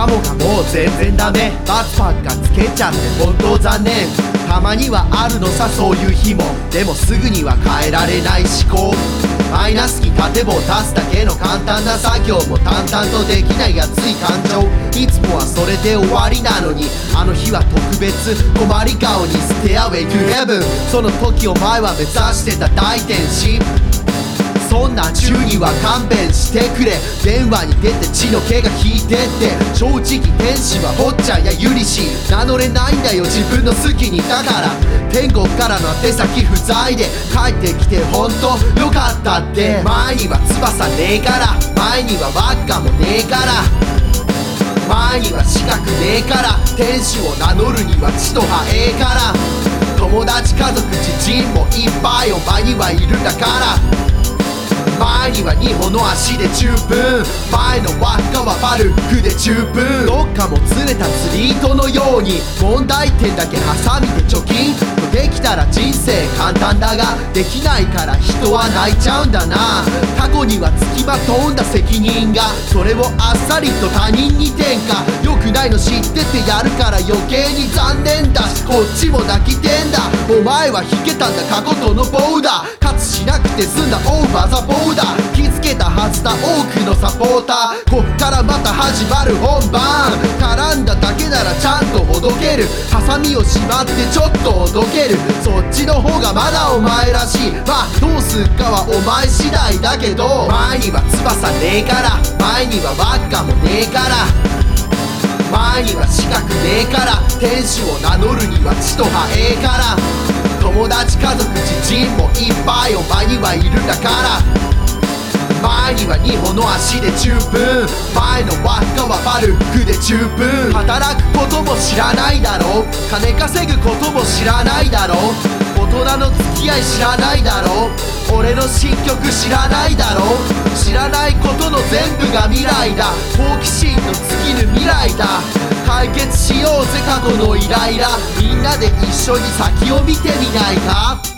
カモがもう全然ダメ。バツパッカつけちゃって本当残念。たまにはあるのさそういう日も。でもすぐには変えられない思考。マイナスに縦棒足すだけの簡単な作業も淡々とできない熱い感情。いつもはそれで終わりなのにあの日は特別困り顔にステアウェイ to heaven その時お前は目指してた大天使。んな中には勘弁してくれ。電話に出て血の毛が引いてって。正直天使は坊ちゃんやユリシー。名乗れないんだよ自分の好きに。だから天国からの手先不在で。帰ってきて本当よかったって。前には翼ねえから。前には輪っかもねえから。前には資格ねえから。天使を名乗るには血とハエから。友達家族知人もいっぱいお前にはいるんだから。前には2本の足で十分。前の輪っかはバルクで十分。どっかもずれた釣り糸のように問題点だけハサミで貯金。できたら人生簡単だができないから人は泣いちゃうんだな。過去には付きまとんだ責任が。それをあっさりと他人に転嫁。良くないの知っててやるから余計に残念だしこっちも泣きてんだ。前は引けたんだ過去とのボーダー。勝つしなくて済んだオーバーザボーダー。気づけたはずだ多くのサポーター。こっからまた始まる本番。絡んだだけならちゃんとほどける。ハサミをしまってちょっとほどける。そっちの方がまだお前らしい。まあどうすっかはお前次第だけど。前には翼ねえから。前には輪っかもねえから。前には資格ねえから。天使を名乗るには血とハエから。友達家族知人もいっぱいお前にはいるだから。前には2本の足で十分。前の輪っかはバルクで十分。働くことも知らないだろう。金稼ぐことも知らないだろう。大人の付き合い知らないだろう。俺の新曲知らないだろう。知らないことの全部が未来だ。好奇心の尽きる未来だ。解決しようぜ過去のイライラ。みんなで一緒に先を見てみないか？